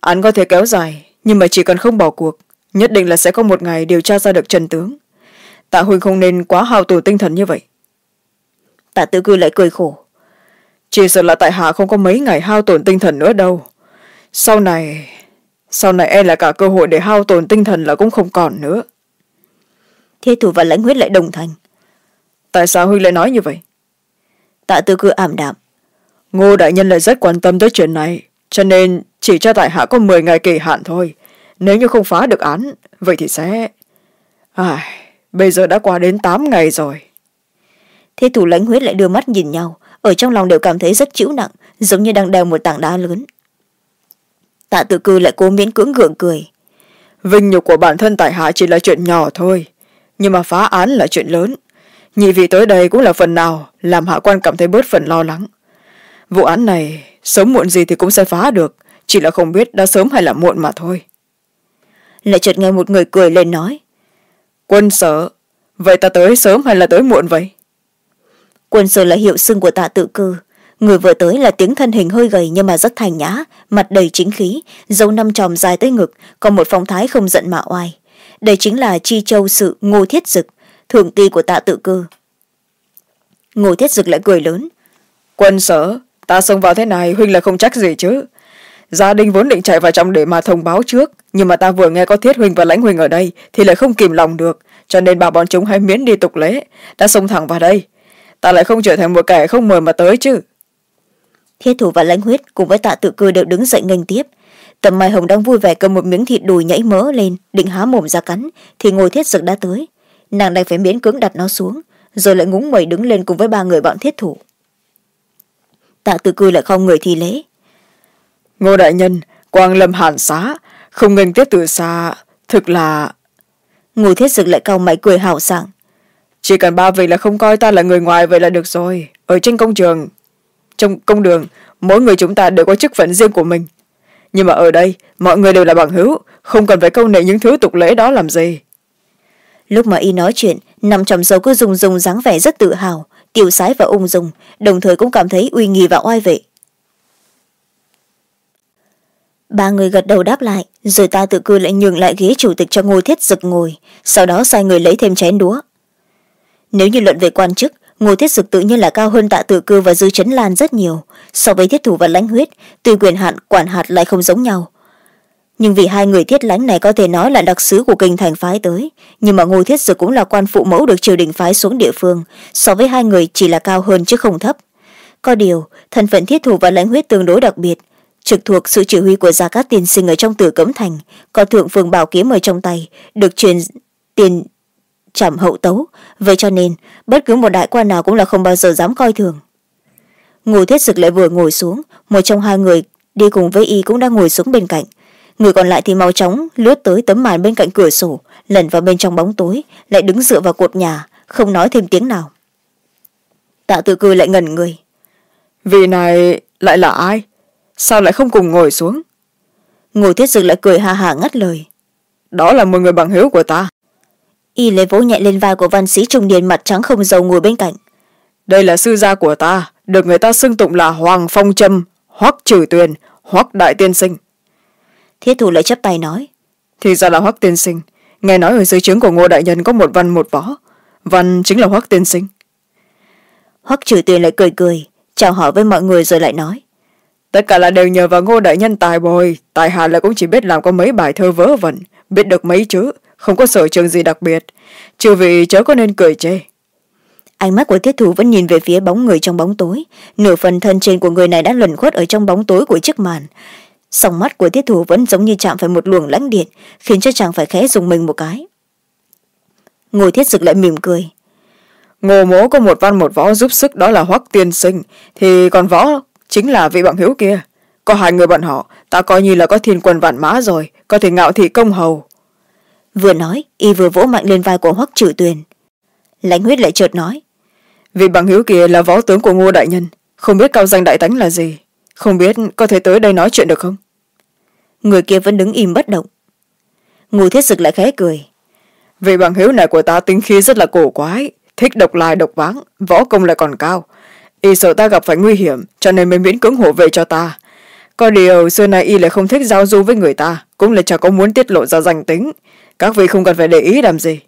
Án có thể kéo dài nhưng mà chỉ cần không bỏ cuộc nhất định là sẽ có một ngày điều tra ra được trần tướng. Tạ huynh không nên quá hao tổn tinh thần như vậy. Tạ tự cư lại cười khổ. Chỉ sợ là tại hạ không có mấy ngày hao tổn tinh thần nữa đâu. Sau này sau này e là cả cơ hội để hao tổn tinh thần là cũng không còn nữa. Thiết thủ và lãnh huyết lại đồng thành. Tại sao huynh lại nói như vậy tạ tư cư ảm đạm. Ngô đại nhân lại rất quan tâm tới chuyện này cho nên chỉ cho tại hạ có m ngày kỳ hạn thôi. Nếu như không phá được án vậy thì sẽ à, bây giờ đã qua đến tám ngày rồi. Thế thủ lãnh huyết lại đưa mắt nhìn nhau ở trong lòng đều cảm thấy rất chịu nặng giống như đang đeo một tảng đá lớn. Tạ tự cư lại cố miễn cưỡng gượng cười. Vinh nhục của bản thân tại hạ chỉ là chuyện nhỏ thôi nhưng mà phá án là chuyện lớn nhị vị tới đây cũng là phần nào làm hạ quan cảm thấy bớt phần lo lắng. Vụ án này, sớm muộn gì thì cũng sẽ phá được, chỉ là không biết đã sớm hay là muộn mà thôi. Lại chợt nghe một người cười lên nói, quân sở, vậy ta tới sớm hay là tới muộn vậy? Quân sở là hiệu xưng của tạ tự cư. Người vừa tới là tiếng thân hình hơi gầy nhưng mà rất thành nhã, mặt đầy chính khí, dâu năm tròm dài tới ngực còn một phong thái không giận mà oai. Đây chính là chi châu sự ngô thiết dực thượng ti của tạ tự cư ngô thiết dực lại cười lớn. Quân sở ta xông vào thế này huynh là không trách gì chứ. Gia đình vốn định chạy vào trong để mà thông báo trước nhưng mà ta vừa nghe có thiết huynh và lãnh huynh ở đây thì lại không kìm lòng được cho nên bà bọn chúng hay miễn đi tục lễ đã xông thẳng vào đây. Ta lại không trở thành một kẻ không mời mà tới chứ. Thiết thủ và lãnh huyết cùng với tạ tự cư đều đứng dậy nghênh tiếp. Tầm mai hồng đang vui vẻ cầm một miếng thịt đùi nhảy mỡ lên định há mồm ra cắn thì ngồi thiết dực đã tới nàng đành phải miễn cưỡng đặt nó xuống rồi lại ngúng mẩy đứng lên cùng với ba người bọn thiết thủ. Tạ tự cư lại không người thi lễ. Ngô đại nhân quang lâm hàn xá không nghênh tiếp từ xa thực là ngô thiết dực lại cau mày cười hào sảng. Chỉ cần ba vị là không coi ta là người ngoài vậy là được rồi ở trên công trường trong công đường mỗi người chúng ta đều có chức phận riêng của mình. Nhưng mà ở đây mọi người đều là bằng hữu không cần phải câu nệ những thứ tục lễ đó làm gì lúc mà y nói chuyện, nằm trong dầu cứ dùng dùng dáng vẻ rất tự hào tiêu sái và ung dung, đồng thời cũng cảm thấy uy nghi và oai vệ. Ba người gật đầu đáp lại, rồi ta tự cư lại nhường lại ghế chủ tịch cho ngô thiết dực ngồi, sau đó sai người lấy thêm chén đũa. Nếu như luận về quan chức, ngô thiết dực tự nhiên là cao hơn tạ tự cư và dư chấn lan rất nhiều, so với thiết thủ và lãnh huyết, tuy quyền hạn, quản hạt lại không giống nhau nhưng vì hai người thiết lãnh này có thể nói là đặc sứ của kinh thành phái tới, nhưng mà ngô thiết dực cũng là quan phụ mẫu được triều đình phái xuống địa phương, so với hai người chỉ là cao hơn chứ không thấp. Có điều, thân phận thiết thủ và lãnh huyết tương đối đặc biệt, trực thuộc sự chỉ huy của gia cát tiên sinh ở trong tử cấm thành, có thượng phương bảo kiếm ở trong tay, được truyền tiền trảm hậu tấu. Vậy cho nên, bất cứ một đại quan nào cũng là không bao giờ dám coi thường. Ngô thiết dực lại vừa ngồi xuống, một trong hai người đi cùng với y cũng đang ngồi xuống bên cạnh người còn lại thì mau chóng lướt tới tấm màn bên cạnh cửa sổ lẩn vào bên trong bóng tối lại đứng dựa vào cột nhà không nói thêm tiếng nào. Tạ tự cư lại ngẩn người. Vị này lại là ai? Sao lại không cùng ngồi xuống? Ngô thiết dực lại cười hà hà ngắt lời. Đó là một người bằng hữu của ta. Y lấy vỗ nhẹ lên vai của văn sĩ trung niên mặt trắng không dầu ngồi bên cạnh. Đây là sư gia của ta được người ta xưng tụng là hoàng phong trâm hoắc trừ tuyền hoắc đại tiên sinh thiết thủ lại chấp tay nói. Thì ra là hoắc tiên sinh. Nghe nói ở dưới trướng của ngô đại nhân có một văn một võ. Văn chính là hoắc tiên sinh. Hoắc trừ tuyền lại cười cười chào hỏi với mọi người rồi lại nói. Tất cả là đều nhờ vào ngô đại nhân tài bồi. Tài hạ là cũng chỉ biết làm có mấy bài thơ vớ vẩn biết được mấy chữ không có sở trường gì đặc biệt. Trừ vì chớ có nên cười chê. Ánh mắt của thiết thủ vẫn nhìn về phía bóng người trong bóng tối. Nửa phần thân trên của người này đã luẩn khuất ở trong bóng tối của chiếc màn song mắt của thiết thủ vẫn giống như chạm phải một luồng lãnh điện khiến cho chàng phải khẽ dùng mình một cái. Ngồi thiết dực lại mỉm cười. Ngô mố có một văn một võ giúp sức đó là hoắc tiên sinh. Thì còn võ chính là vị bằng hữu kia. Có hai người bọn họ ta coi như là có thiên quân vạn mã rồi có thể ngạo thị công hầu. Vừa nói y vừa vỗ mạnh lên vai của hoắc trừ tuyền. Lãnh huyết lại chợt nói. Vị bằng hữu kia là võ tướng của ngô đại nhân. Không biết cao danh đại tánh là gì không biết có thể tới đây nói chuyện được không? Người kia vẫn đứng im bất động. Ngô thiết dực lại khẽ cười. Vị bằng hữu này của ta tính khí rất là cổ quái thích độc lai độc váng võ công lại còn cao. Y sợ ta gặp phải nguy hiểm cho nên mới miễn cưỡng hộ vệ cho ta. Có điều xưa nay y lại không thích giao du với người ta cũng là chẳng có muốn tiết lộ ra danh tính. Các vị không cần phải để ý làm gì.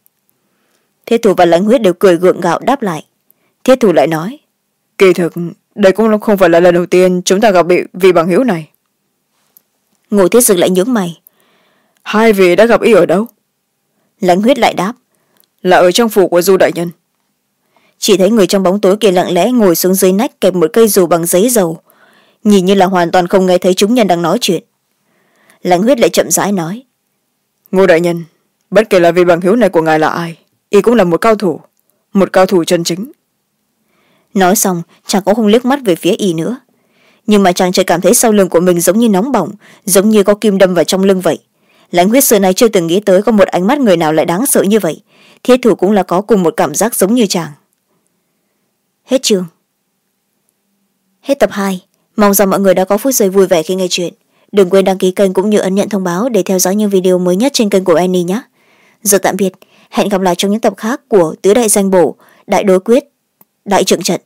Thiết thủ và lãnh huyết đều cười gượng gạo đáp lại. Thiết thủ lại nói kỳ thực đây cũng không phải là lần đầu tiên chúng ta gặp bị vị bằng hữu này. Ngô thiết dực lại nhướng mày. Hai vị đã gặp y ở đâu? Lãnh huyết lại đáp. Là ở trong phủ của du đại nhân. Chỉ thấy người trong bóng tối kia lặng lẽ ngồi xuống dưới nách kẹp một cây dù bằng giấy dầu. Nhìn như là hoàn toàn không nghe thấy chúng nhân đang nói chuyện. Lãnh huyết lại chậm rãi nói. Ngô đại nhân bất kể là vị bằng hữu này của ngài là ai y cũng là một cao thủ một cao thủ chân chính nói xong, chàng cũng không liếc mắt về phía y nữa. Nhưng mà chàng chợt cảm thấy sau lưng của mình giống như nóng bỏng, giống như có kim đâm vào trong lưng vậy. Lãnh huyết xưa nay chưa từng nghĩ tới có một ánh mắt người nào lại đáng sợ như vậy. Thiết thủ cũng là có cùng một cảm giác giống như chàng. Hết chương. Hết tập hai. Mong rằng mọi người đã có phút giây vui vẻ khi nghe chuyện. Đừng quên đăng ký kênh cũng như ấn nhận thông báo để theo dõi những video mới nhất trên kênh của annie nhé. Giờ tạm biệt. Hẹn gặp lại trong những tập khác của tứ đại danh bổ, đại đối quyết đại trượng trận